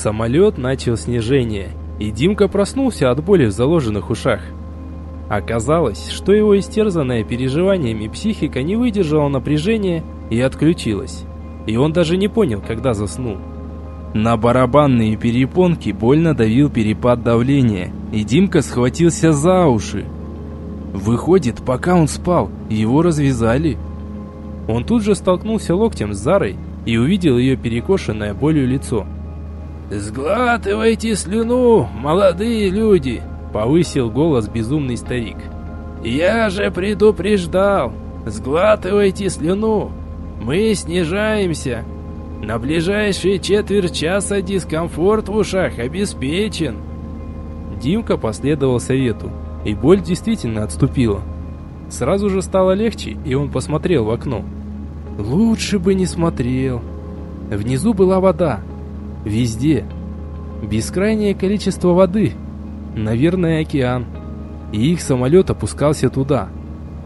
Самолет начал снижение, и Димка проснулся от боли в заложенных ушах. Оказалось, что его истерзанная переживаниями психика не выдержала напряжения и отключилась. И он даже не понял, когда заснул. На барабанные перепонки больно давил перепад давления, и Димка схватился за уши. Выходит, пока он спал, его развязали. Он тут же столкнулся локтем с Зарой и увидел ее перекошенное болью лицо. «Сглатывайте слюну, молодые люди!» — повысил голос безумный старик. «Я же предупреждал! Сглатывайте слюну! Мы снижаемся! На ближайшие четверть часа дискомфорт в ушах обеспечен!» Димка последовал совету, и боль действительно отступила. Сразу же стало легче, и он посмотрел в окно. Лучше бы не смотрел. Внизу была вода. Везде. Бескрайнее количество воды. Наверное, океан. И их самолет опускался туда.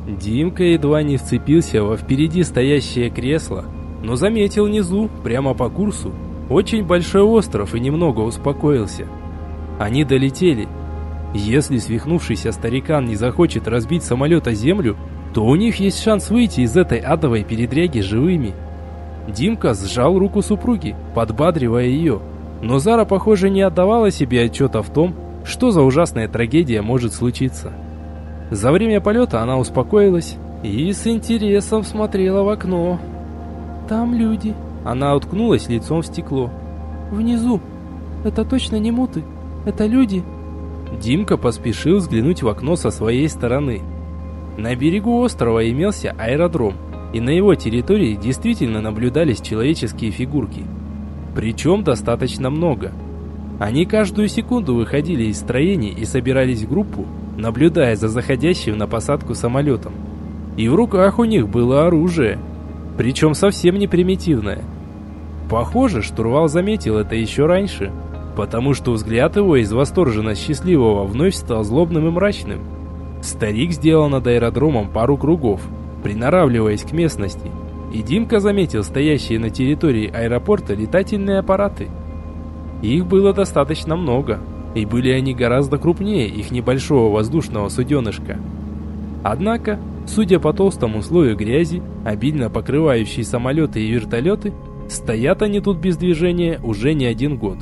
Димка едва не вцепился во впереди стоящее кресло, но заметил внизу, прямо по курсу, очень большой остров и немного успокоился. Они долетели. Если свихнувшийся старикан не захочет разбить самолет о землю, то у них есть шанс выйти из этой адовой передряги живыми. Димка сжал руку супруги, подбадривая ее. Но Зара, похоже, не отдавала себе отчета в том, что за ужасная трагедия может случиться. За время полета она успокоилась и с интересом смотрела в окно. «Там люди». Она уткнулась лицом в стекло. «Внизу. Это точно не муты. Это люди». Димка поспешил взглянуть в окно со своей стороны. На берегу острова имелся аэродром, и на его территории действительно наблюдались человеческие фигурки. Причем достаточно много. Они каждую секунду выходили из строений и собирались в группу, наблюдая за заходящим на посадку самолетом. И в руках у них было оружие – причем совсем не примитивное. Похоже, штурвал заметил это еще раньше, потому что взгляд его из восторженно счастливого вновь стал злобным и мрачным. Старик сделал над аэродромом пару кругов, приноравливаясь к местности, и Димка заметил стоящие на территории аэропорта летательные аппараты. Их было достаточно много, и были они гораздо крупнее их небольшого воздушного суденышка. Однако, Судя по толстому слою грязи, обильно покрывающей самолеты и вертолеты, стоят они тут без движения уже не один год.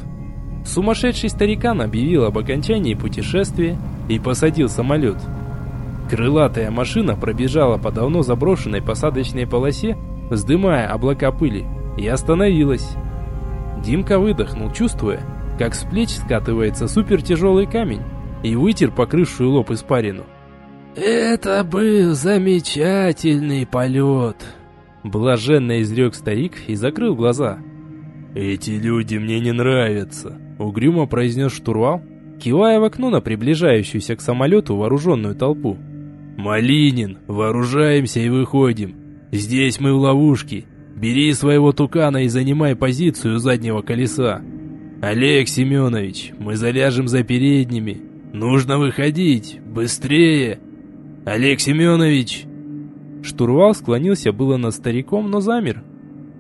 Сумасшедший старикан объявил об окончании путешествия и посадил самолет. Крылатая машина пробежала по давно заброшенной посадочной полосе, вздымая облака пыли, и остановилась. Димка выдохнул, чувствуя, как с плеч скатывается супертяжелый камень, и вытер покрывшую лоб испарину. «Это был замечательный полет!» Блаженно изрек старик и закрыл глаза. «Эти люди мне не нравятся», — угрюмо произнес штурвал, кивая в окно на приближающуюся к самолету вооруженную толпу. «Малинин, вооружаемся и выходим. Здесь мы в ловушке. Бери своего тукана и занимай позицию заднего колеса. Олег Семенович, мы заляжем за передними. Нужно выходить, быстрее!» «Олег Семенович!» Штурвал склонился было над стариком, но замер.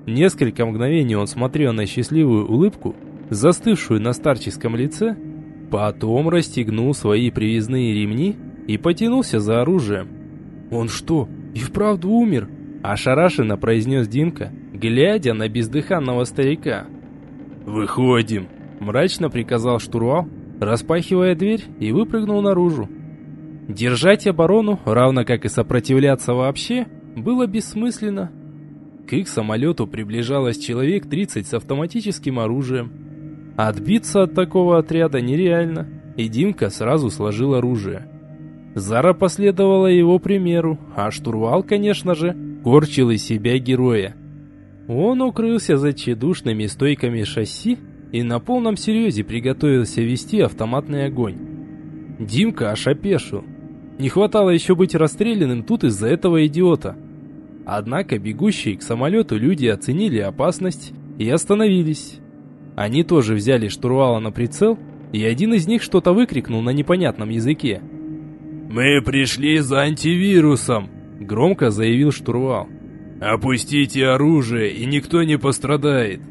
Несколько мгновений он смотрел на счастливую улыбку, застывшую на старческом лице, потом расстегнул свои привязные ремни и потянулся за оружием. «Он что, и вправду умер?» – ошарашенно произнес Димка, глядя на бездыханного старика. «Выходим!» – мрачно приказал штурвал, распахивая дверь и выпрыгнул наружу. Держать оборону, равно как и сопротивляться вообще, было бессмысленно. К их самолету приближалось человек 30 с автоматическим оружием. Отбиться от такого отряда нереально, и Димка сразу сложил оружие. Зара последовала его примеру, а штурвал, конечно же, корчил из себя героя. Он укрылся за тщедушными стойками шасси и на полном серьезе приготовился вести автоматный огонь. Димка аж опешил. Не хватало еще быть расстрелянным тут из-за этого идиота. Однако бегущие к самолету люди оценили опасность и остановились. Они тоже взяли штурвала на прицел, и один из них что-то выкрикнул на непонятном языке. «Мы пришли за антивирусом!» — громко заявил штурвал. «Опустите оружие, и никто не пострадает!»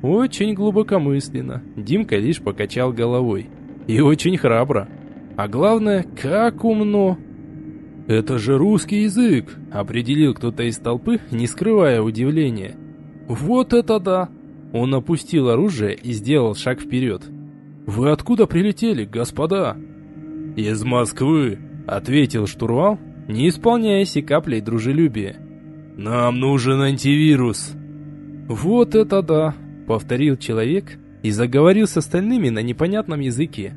Очень глубокомысленно. Димка лишь покачал головой. И очень храбро. А главное, как умно. «Это же русский язык!» – определил кто-то из толпы, не скрывая удивления. «Вот это да!» Он опустил оружие и сделал шаг вперед. «Вы откуда прилетели, господа?» «Из Москвы», — ответил штурвал, не исполняясь и каплей дружелюбия. «Нам нужен антивирус». «Вот это да», — повторил человек и заговорил с остальными на непонятном языке.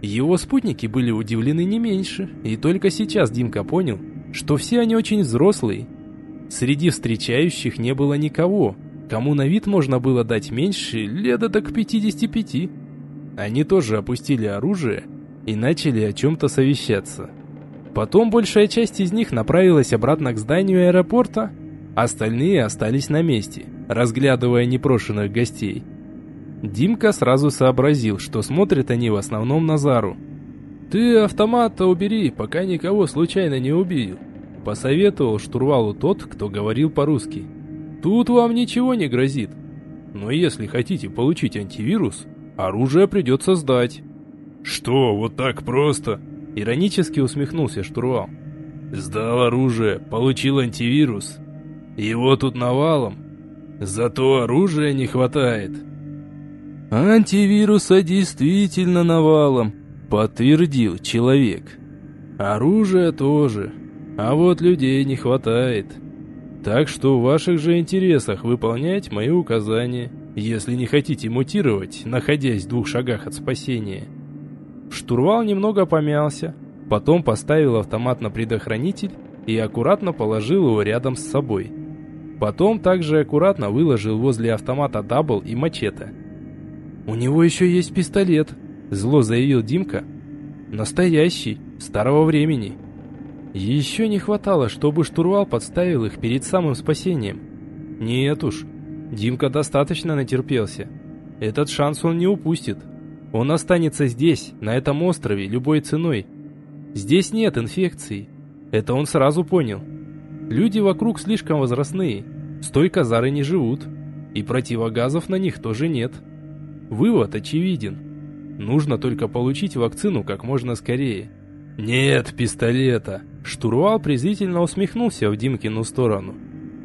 Его спутники были удивлены не меньше, и только сейчас Димка понял, что все они очень взрослые. Среди встречающих не было никого, кому на вид можно было дать меньше лет до к 55. Они тоже опустили оружие и начали о чем-то совещаться. Потом большая часть из них направилась обратно к зданию аэропорта, остальные остались на месте, разглядывая непрошенных гостей. Димка сразу сообразил, что смотрят они в основном на Зару. «Ты автомат-то убери, пока никого случайно не убил», — посоветовал штурвалу тот, кто говорил по-русски. «Тут вам ничего не грозит. Но если хотите получить антивирус, оружие придется сдать». «Что, вот так просто?» — иронически усмехнулся штурвал. «Сдал оружие, получил антивирус. Его тут навалом. Зато оружия не хватает». «Антивируса действительно навалом», — подтвердил человек. «Оружия тоже, а вот людей не хватает. Так что в ваших же интересах выполнять мои указания, если не хотите мутировать, находясь в двух шагах от спасения». Штурвал немного помялся, потом поставил автомат на предохранитель и аккуратно положил его рядом с собой. Потом также аккуратно выложил возле автомата дабл и мачете. «У него еще есть пистолет», — зло заявил Димка. «Настоящий, старого времени». Еще не хватало, чтобы штурвал подставил их перед самым спасением. Нет уж, Димка достаточно натерпелся. Этот шанс он не упустит. Он останется здесь, на этом острове, любой ценой. Здесь нет инфекции. Это он сразу понял. Люди вокруг слишком возрастные, стойко зары не живут, и противогазов на них тоже нет. Вывод очевиден. Нужно только получить вакцину как можно скорее. Нет пистолета. Штурвал презрительно усмехнулся в Димкину сторону.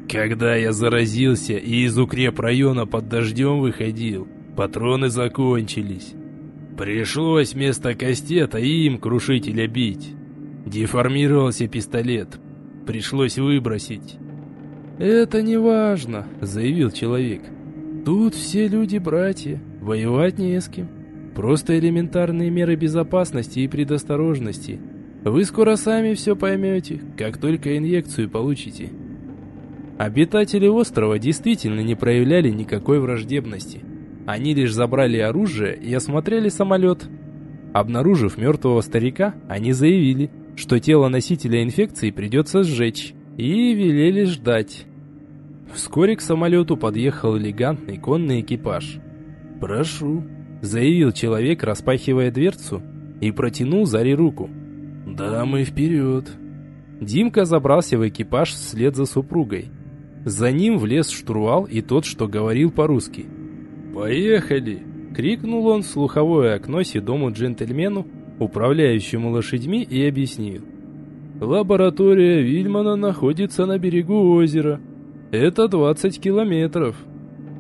Когда я заразился и из укрепрайона под дождем выходил, патроны закончились. Пришлось вместо кастета им крушителя бить. Деформировался пистолет. Пришлось выбросить. «Это не важно», — заявил человек. «Тут все люди братья. Воевать не с кем. Просто элементарные меры безопасности и предосторожности. Вы скоро сами все поймете, как только инъекцию получите. Обитатели острова действительно не проявляли никакой враждебности. Они лишь забрали оружие и осмотрели самолет. Обнаружив мертвого старика, они заявили, что тело носителя инфекции придется сжечь, и велели ждать. Вскоре к самолету подъехал элегантный конный экипаж – «Прошу», — заявил человек, распахивая дверцу, и протянул Заре руку. «Дамы, вперед!» Димка забрался в экипаж вслед за супругой. За ним влез штурвал и тот, что говорил по-русски. «Поехали!» — крикнул он в слуховое окно седому джентльмену, управляющему лошадьми, и объяснил. «Лаборатория Вильмана находится на берегу озера. Это 20 километров.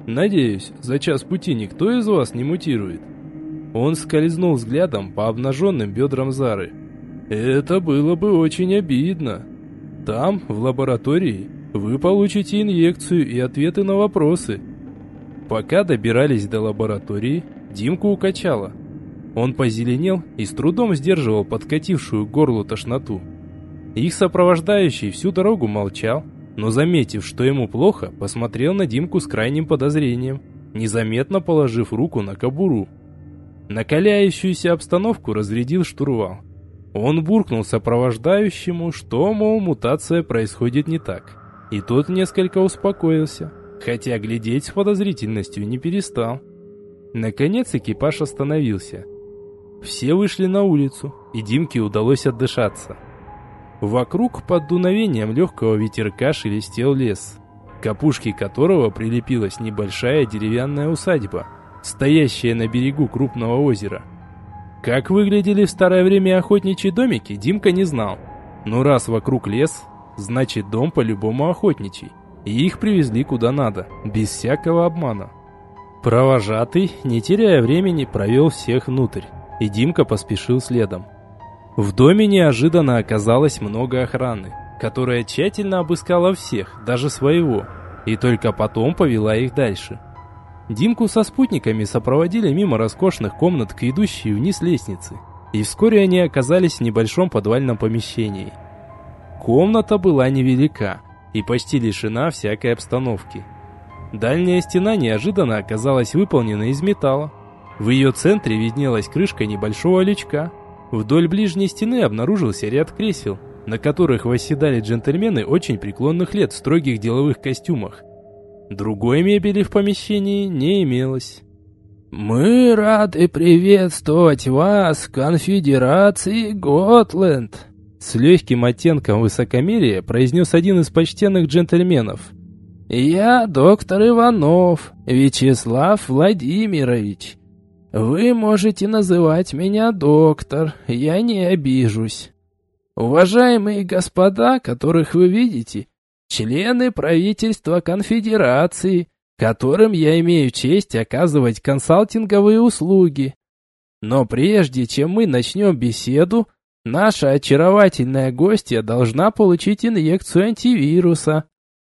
Надеюсь, за час пути никто из вас не мутирует. Он скользнул взглядом по обнаженным бедрам Зары. Это было бы очень обидно. Там, в лаборатории, вы получите инъекцию и ответы на вопросы. Пока добирались до лаборатории, Димку укачало. Он позеленел и с трудом сдерживал подкатившую горлу тошноту. Их сопровождающий всю дорогу молчал, но заметив, что ему плохо, посмотрел на Димку с крайним подозрением, незаметно положив руку на кобуру. Накаляющуюся обстановку разрядил штурвал. Он буркнул сопровождающему, что, мол, мутация происходит не так. И тот несколько успокоился, хотя глядеть с подозрительностью не перестал. Наконец экипаж остановился. Все вышли на улицу, и Димке удалось отдышаться. Вокруг под дуновением легкого ветерка шелестел лес. к опушке которого прилепилась небольшая деревянная усадьба, стоящая на берегу крупного озера. Как выглядели в старое время охотничьи домики, Димка не знал. Но раз вокруг лес, значит дом по-любому охотничий. И их привезли куда надо, без всякого обмана. Провожатый, не теряя времени, провел всех внутрь, и Димка поспешил следом. В доме неожиданно оказалось много охраны, которая тщательно обыскала всех, даже своего, и только потом повела их дальше. Димку со спутниками сопроводили мимо роскошных комнат к идущей вниз лестнице, и вскоре они оказались в небольшом подвальном помещении. Комната была невелика и почти лишена всякой обстановки. Дальняя стена неожиданно оказалась выполнена из металла. В ее центре виднелась крышка небольшого лючка. Вдоль ближней стены обнаружился ряд кресел, на которых восседали джентльмены очень преклонных лет в строгих деловых костюмах. Другой мебели в помещении не имелось. «Мы рады приветствовать вас в конфедерации Готленд», с легким оттенком высокомерия произнес один из почтенных джентльменов – «Я доктор Иванов, Вячеслав Владимирович. Вы можете называть меня доктор, я не обижусь. Уважаемые господа, которых вы видите, члены правительства конфедерации, которым я имею честь оказывать консалтинговые услуги. Но прежде чем мы начнем беседу, наша очаровательная гостья должна получить инъекцию антивируса».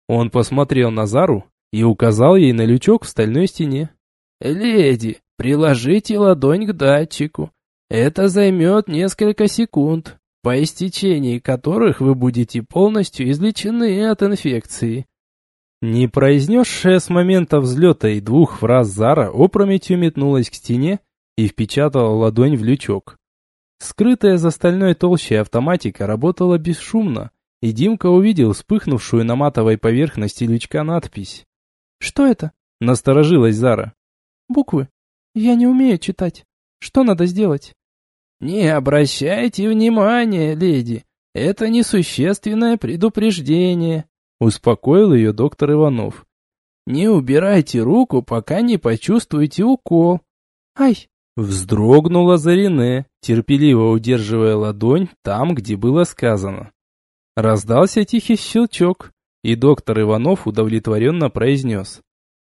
Он посмотрел на Зару и указал ей на лючок в стальной стене. «Леди, приложите ладонь к датчику. Это займет несколько секунд, по истечении которых вы будете полностью излечены от инфекции». Не произнесшая с момента взлета и двух фраз Зара опрометью метнулась к стене и впечатала ладонь в лючок. Скрытая за стальной толщей автоматика работала бесшумно, и Димка увидел вспыхнувшую на матовой поверхности лючка надпись. «Что это?» — насторожилась Зара. «Буквы. Я не умею читать. Что надо сделать?» «Не обращайте внимания, леди. Это несущественное предупреждение», — успокоил ее доктор Иванов. «Не убирайте руку, пока не почувствуете укол». «Ай!» Вздрогнула Зарине, терпеливо удерживая ладонь там, где было сказано. Раздался тихий щелчок, и доктор Иванов удовлетворенно произнес.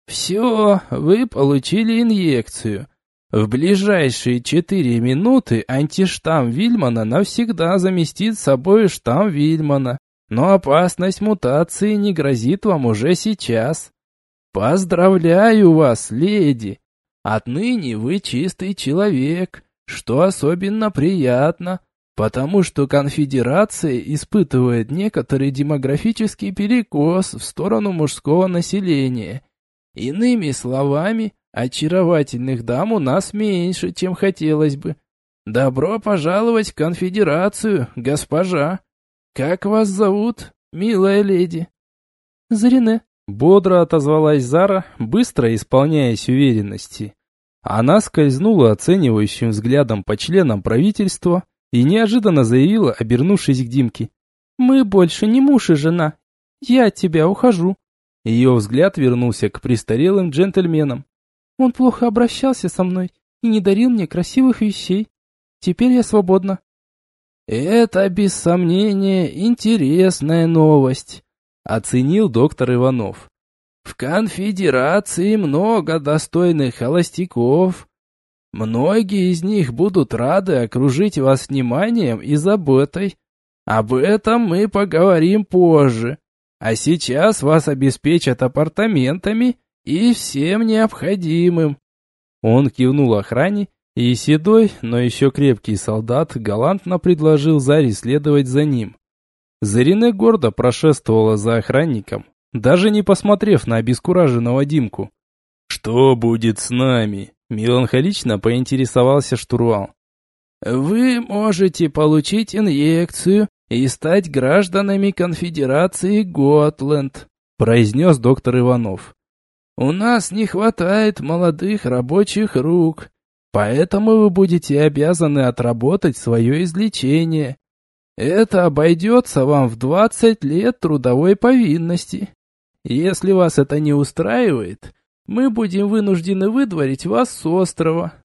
«Все, вы получили инъекцию. В ближайшие четыре минуты антиштамм Вильмана навсегда заместит собой штамм Вильмана, но опасность мутации не грозит вам уже сейчас. Поздравляю вас, леди! Отныне вы чистый человек, что особенно приятно» потому что конфедерация испытывает некоторый демографический перекос в сторону мужского населения. Иными словами, очаровательных дам у нас меньше, чем хотелось бы. Добро пожаловать в конфедерацию, госпожа. Как вас зовут, милая леди? Зарине. Бодро отозвалась Зара, быстро исполняясь уверенности. Она скользнула оценивающим взглядом по членам правительства, и неожиданно заявила, обернувшись к Димке. «Мы больше не муж и жена. Я от тебя ухожу». Ее взгляд вернулся к престарелым джентльменам. «Он плохо обращался со мной и не дарил мне красивых вещей. Теперь я свободна». «Это, без сомнения, интересная новость», — оценил доктор Иванов. «В конфедерации много достойных холостяков, Многие из них будут рады окружить вас вниманием и заботой. Об этом мы поговорим позже. А сейчас вас обеспечат апартаментами и всем необходимым. Он кивнул охране, и седой, но еще крепкий солдат галантно предложил Заре следовать за ним. Зарине гордо прошествовала за охранником, даже не посмотрев на обескураженного Димку. «Что будет с нами?» Меланхолично поинтересовался штурвал. «Вы можете получить инъекцию и стать гражданами конфедерации Готленд», произнес доктор Иванов. «У нас не хватает молодых рабочих рук, поэтому вы будете обязаны отработать свое излечение. Это обойдется вам в 20 лет трудовой повинности. Если вас это не устраивает, мы будем вынуждены выдворить вас с острова.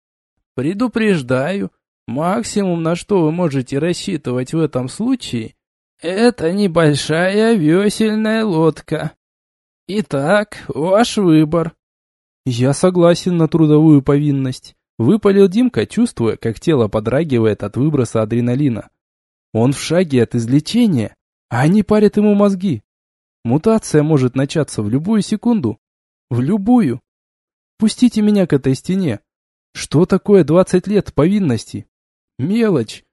Предупреждаю, максимум, на что вы можете рассчитывать в этом случае, это небольшая весельная лодка. Итак, ваш выбор. Я согласен на трудовую повинность. Выпалил Димка, чувствуя, как тело подрагивает от выброса адреналина. Он в шаге от излечения, а они парят ему мозги. Мутация может начаться в любую секунду. В любую. Пустите меня к этой стене. Что такое 20 лет повинности? Мелочь.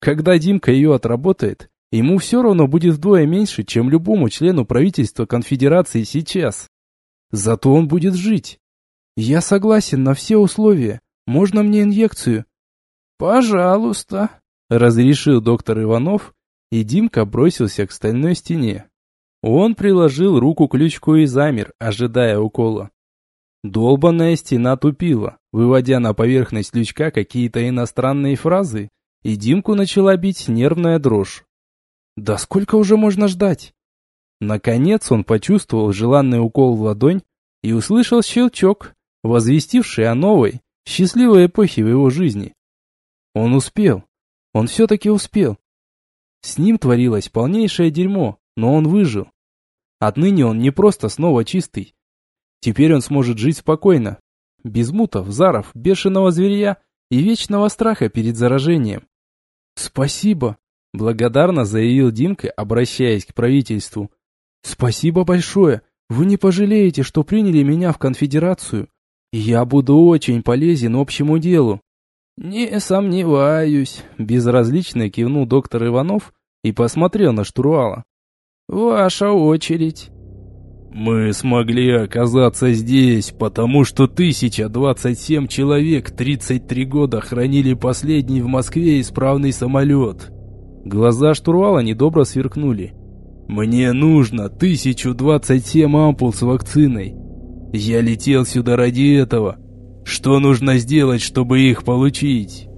Когда Димка ее отработает, ему все равно будет вдвое меньше, чем любому члену правительства конфедерации сейчас. Зато он будет жить. Я согласен на все условия. Можно мне инъекцию? Пожалуйста, разрешил доктор Иванов, и Димка бросился к стальной стене. Он приложил руку к лючку и замер, ожидая укола. Долбанная стена тупила, выводя на поверхность лючка какие-то иностранные фразы, и Димку начала бить нервная дрожь. Да сколько уже можно ждать? Наконец он почувствовал желанный укол в ладонь и услышал щелчок, возвестивший о новой, счастливой эпохе в его жизни. Он успел. Он все-таки успел. С ним творилось полнейшее дерьмо, но он выжил. Отныне он не просто снова чистый. Теперь он сможет жить спокойно, без мутов, заров, бешеного зверя и вечного страха перед заражением. «Спасибо», — благодарно заявил Димка, обращаясь к правительству. «Спасибо большое. Вы не пожалеете, что приняли меня в конфедерацию. Я буду очень полезен общему делу». «Не сомневаюсь», — безразлично кивнул доктор Иванов и посмотрел на штурвала. «Ваша очередь». «Мы смогли оказаться здесь, потому что 1027 человек 33 года хранили последний в Москве исправный самолет». Глаза штурвала недобро сверкнули. Мне нужно 1027 ампул с вакциной. Я летел сюда ради этого. Что нужно сделать, чтобы их получить?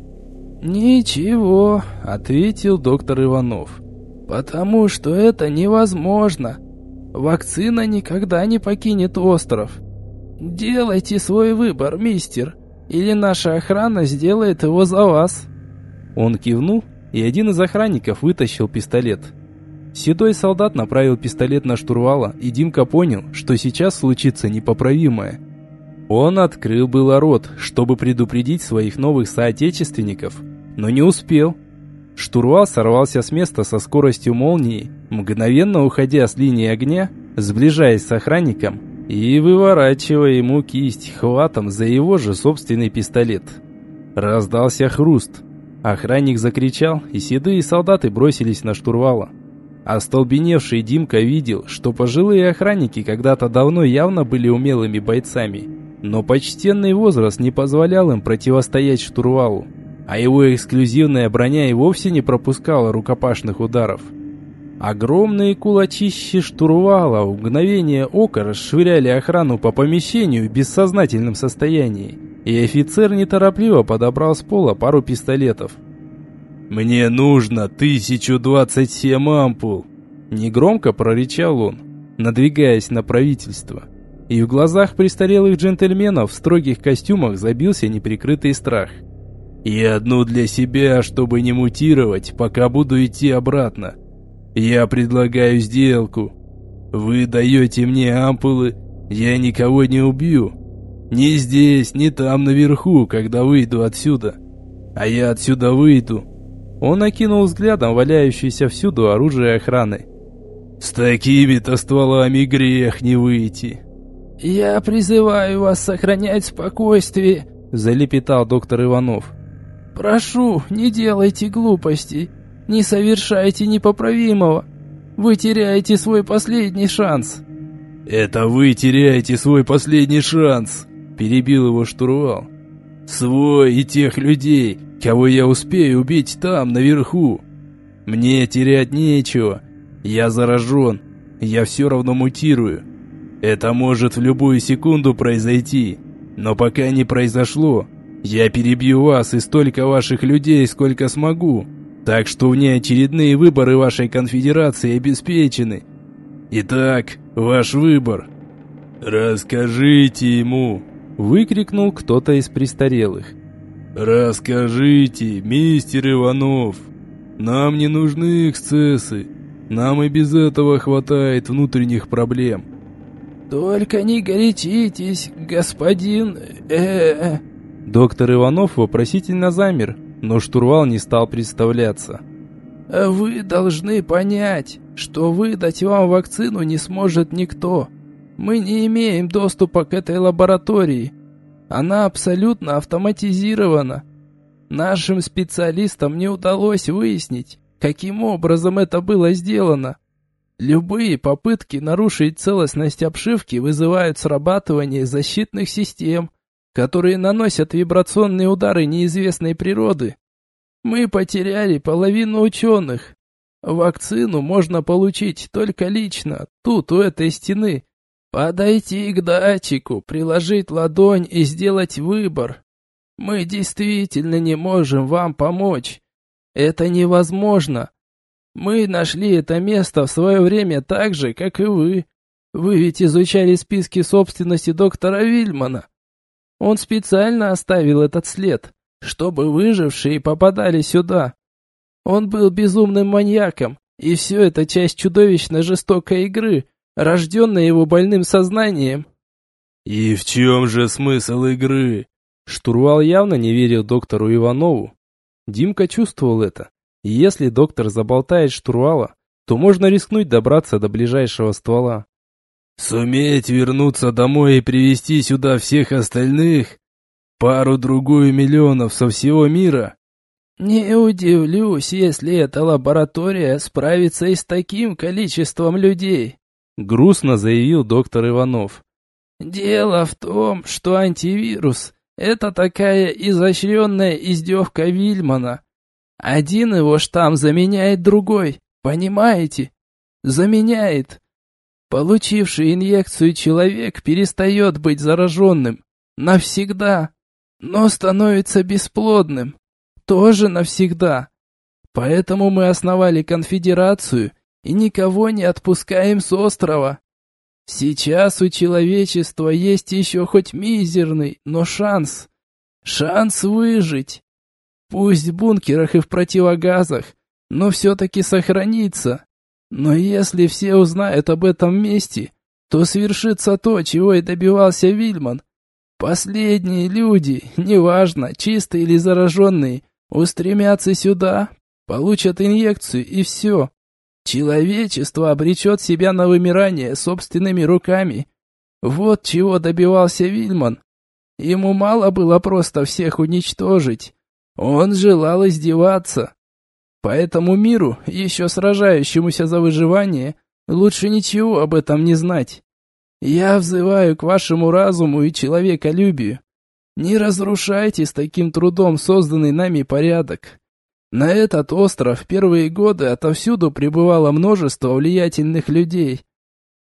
Ничего, ответил доктор Иванов. Потому что это невозможно. Вакцина никогда не покинет остров. Делайте свой выбор, мистер, или наша охрана сделает его за вас. Он кивнул, и один из охранников вытащил пистолет. Седой солдат направил пистолет на штурвала, и Димка понял, что сейчас случится непоправимое. Он открыл было рот, чтобы предупредить своих новых соотечественников, но не успел. Штурвал сорвался с места со скоростью молнии, мгновенно уходя с линии огня, сближаясь с охранником и выворачивая ему кисть хватом за его же собственный пистолет. Раздался хруст. Охранник закричал, и седые солдаты бросились на штурвала. Остолбеневший Димка видел, что пожилые охранники когда-то давно явно были умелыми бойцами, но почтенный возраст не позволял им противостоять штурвалу, а его эксклюзивная броня и вовсе не пропускала рукопашных ударов. Огромные кулачищи штурвала в мгновение ока расшвыряли охрану по помещению в бессознательном состоянии, и офицер неторопливо подобрал с пола пару пистолетов – «Мне нужно 1027 ампул!» Негромко прорычал он, надвигаясь на правительство. И в глазах престарелых джентльменов в строгих костюмах забился неприкрытый страх. «И одну для себя, чтобы не мутировать, пока буду идти обратно. Я предлагаю сделку. Вы даете мне ампулы, я никого не убью. Ни здесь, ни там наверху, когда выйду отсюда. А я отсюда выйду, он окинул взглядом валяющееся всюду оружие охраны. «С такими-то стволами грех не выйти!» «Я призываю вас сохранять спокойствие», — залепетал доктор Иванов. «Прошу, не делайте глупостей, не совершайте непоправимого. Вы теряете свой последний шанс». «Это вы теряете свой последний шанс», — перебил его штурвал. «Свой и тех людей, Кого я успею убить там, наверху? Мне терять нечего. Я заражен. Я все равно мутирую. Это может в любую секунду произойти. Но пока не произошло, я перебью вас и столько ваших людей, сколько смогу. Так что внеочередные выборы вашей конфедерации обеспечены. Итак, Ваш выбор». «Расскажите ему!» — выкрикнул кто-то из престарелых. «Расскажите, мистер Иванов! Нам не нужны эксцессы, нам и без этого хватает внутренних проблем». «Только не горячитесь, господин... э, -э. Доктор Иванов вопросительно замер, но штурвал не стал представляться. «Вы должны понять, что выдать вам вакцину не сможет никто. Мы не имеем доступа к этой лаборатории. Она абсолютно автоматизирована. Нашим специалистам не удалось выяснить, каким образом это было сделано. Любые попытки нарушить целостность обшивки вызывают срабатывание защитных систем, которые наносят вибрационные удары неизвестной природы. Мы потеряли половину ученых. Вакцину можно получить только лично, тут, у этой стены, Подойти к датчику, приложить ладонь и сделать выбор. Мы действительно не можем вам помочь. Это невозможно. Мы нашли это место в свое время так же, как и вы. Вы ведь изучали списки собственности доктора Вильмана. Он специально оставил этот след, чтобы выжившие попадали сюда. Он был безумным маньяком, и все это часть чудовищно жестокой игры, рожденная его больным сознанием. «И в чем же смысл игры?» Штурвал явно не верил доктору Иванову. Димка чувствовал это. И если доктор заболтает штурвала, то можно рискнуть добраться до ближайшего ствола. «Суметь вернуться домой и привести сюда всех остальных? Пару-другую миллионов со всего мира?» «Не удивлюсь, если эта лаборатория справится и с таким количеством людей», грустно заявил доктор Иванов. Дело в том, что антивирус – это такая изощренная издевка Вильмана. Один его штамм заменяет другой, понимаете? Заменяет. Получивший инъекцию человек перестает быть зараженным. Навсегда. Но становится бесплодным. Тоже навсегда. Поэтому мы основали конфедерацию и никого не отпускаем с острова. Сейчас у человечества есть еще хоть мизерный, но шанс. Шанс выжить. Пусть в бункерах и в противогазах, но все-таки сохраниться. Но если все узнают об этом месте, то свершится то, чего и добивался Вильман. Последние люди, неважно, чистые или зараженные, устремятся сюда, получат инъекцию и все. Человечество обречет себя на вымирание собственными руками. Вот чего добивался Вильман. Ему мало было просто всех уничтожить. Он желал издеваться. Поэтому миру, еще сражающемуся за выживание, лучше ничего об этом не знать. Я взываю к вашему разуму и человеколюбию. Не разрушайте с таким трудом созданный нами порядок. На этот остров в первые годы отовсюду прибывало множество влиятельных людей.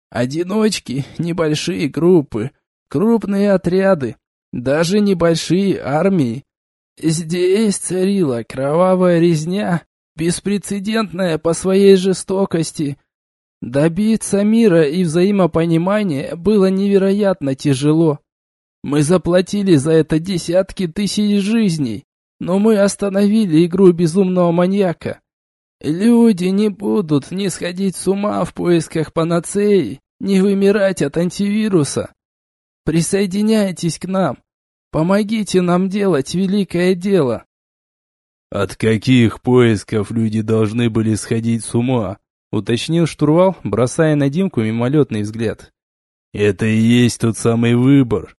Одиночки, небольшие группы, крупные отряды, даже небольшие армии. Здесь царила кровавая резня, беспрецедентная по своей жестокости. Добиться мира и взаимопонимания было невероятно тяжело. Мы заплатили за это десятки тысяч жизней, но мы остановили игру безумного маньяка. Люди не будут ни сходить с ума в поисках панацеи, ни вымирать от антивируса. Присоединяйтесь к нам. Помогите нам делать великое дело. От каких поисков люди должны были сходить с ума? Уточнил штурвал, бросая на Димку мимолетный взгляд. Это и есть тот самый выбор.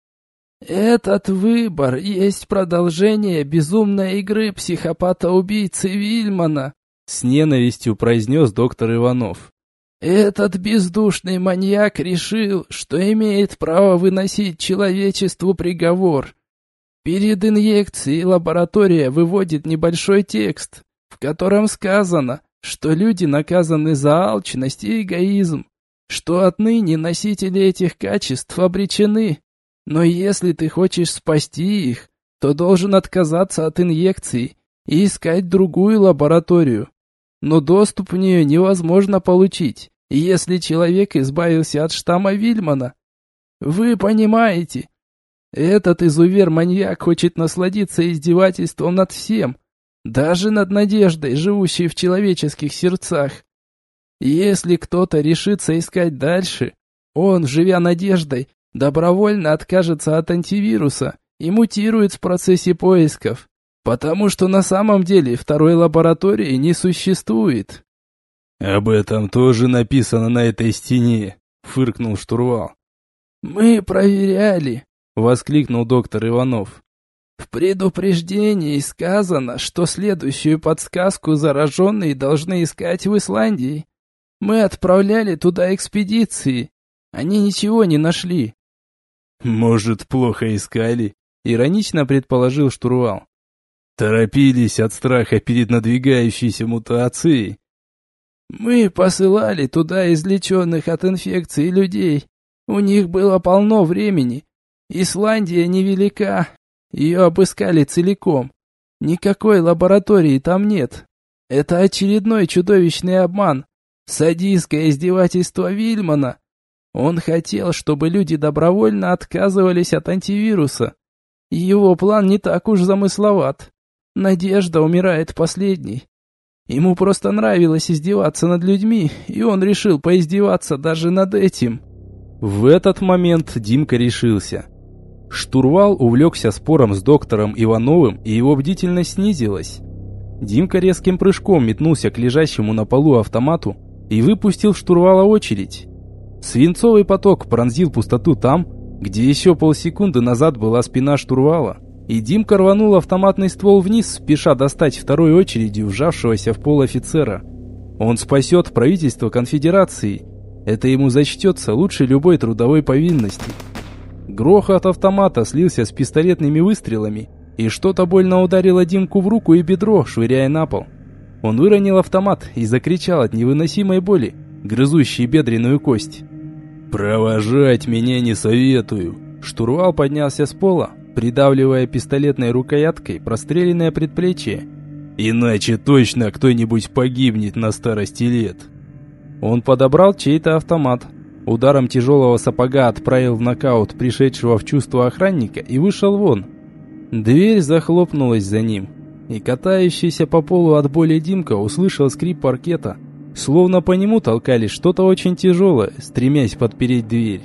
Этот выбор есть продолжение безумной игры психопата-убийцы Вильмана, с ненавистью произнес доктор Иванов. Этот бездушный маньяк решил, что имеет право выносить человечеству приговор. Перед инъекцией лаборатория выводит небольшой текст, в котором сказано, что люди наказаны за алчность и эгоизм, что отныне носители этих качеств обречены но если ты хочешь спасти их, то должен отказаться от инъекций и искать другую лабораторию. Но доступ в нее невозможно получить, если человек избавился от штамма Вильмана. Вы понимаете, этот изувер-маньяк хочет насладиться издевательством над всем, даже над надеждой, живущей в человеческих сердцах. Если кто-то решится искать дальше, он, живя надеждой, добровольно откажется от антивируса и мутирует в процессе поисков, потому что на самом деле второй лаборатории не существует. «Об этом тоже написано на этой стене», — фыркнул штурвал. «Мы проверяли», — воскликнул доктор Иванов. В предупреждении сказано, что следующую подсказку зараженные должны искать в Исландии. Мы отправляли туда экспедиции. Они ничего не нашли. Может, плохо искали? Иронично предположил штурвал. Торопились от страха перед надвигающейся мутацией. Мы посылали туда излеченных от инфекции людей. У них было полно времени. Исландия невелика, ее обыскали целиком. Никакой лаборатории там нет. Это очередной чудовищный обман. Садистское издевательство Вильмана. Он хотел, чтобы люди добровольно отказывались от антивируса. Его план не так уж замысловат. Надежда умирает последней. Ему просто нравилось издеваться над людьми, и он решил поиздеваться даже над этим. В этот момент Димка решился. Штурвал увлекся спором с доктором Ивановым, и его бдительность снизилась. Димка резким прыжком метнулся к лежащему на полу автомату и выпустил штурвала очередь. Свинцовый поток пронзил пустоту там, где еще полсекунды назад была спина штурвала, и Димка рванул автоматный ствол вниз, спеша достать второй очередью вжавшегося в пол офицера. Он спасет правительство конфедерации. Это ему зачтется лучше любой трудовой повинности. Грохот автомата слился с пистолетными выстрелами, и что-то больно ударило Димку в руку и бедро, швыряя на пол. Он выронил автомат и закричал от невыносимой боли, грызущей бедренную кость. «Провожать меня не советую!» Штурвал поднялся с пола, придавливая пистолетной рукояткой простреленное предплечье. «Иначе точно кто-нибудь погибнет на старости лет!» Он подобрал чей-то автомат, Ударом тяжелого сапога отправил в нокаут пришедшего в чувство охранника и вышел вон. Дверь захлопнулась за ним, и катающийся по полу от боли Димка услышал скрип паркета, словно по нему толкали что-то очень тяжелое, стремясь подпереть дверь.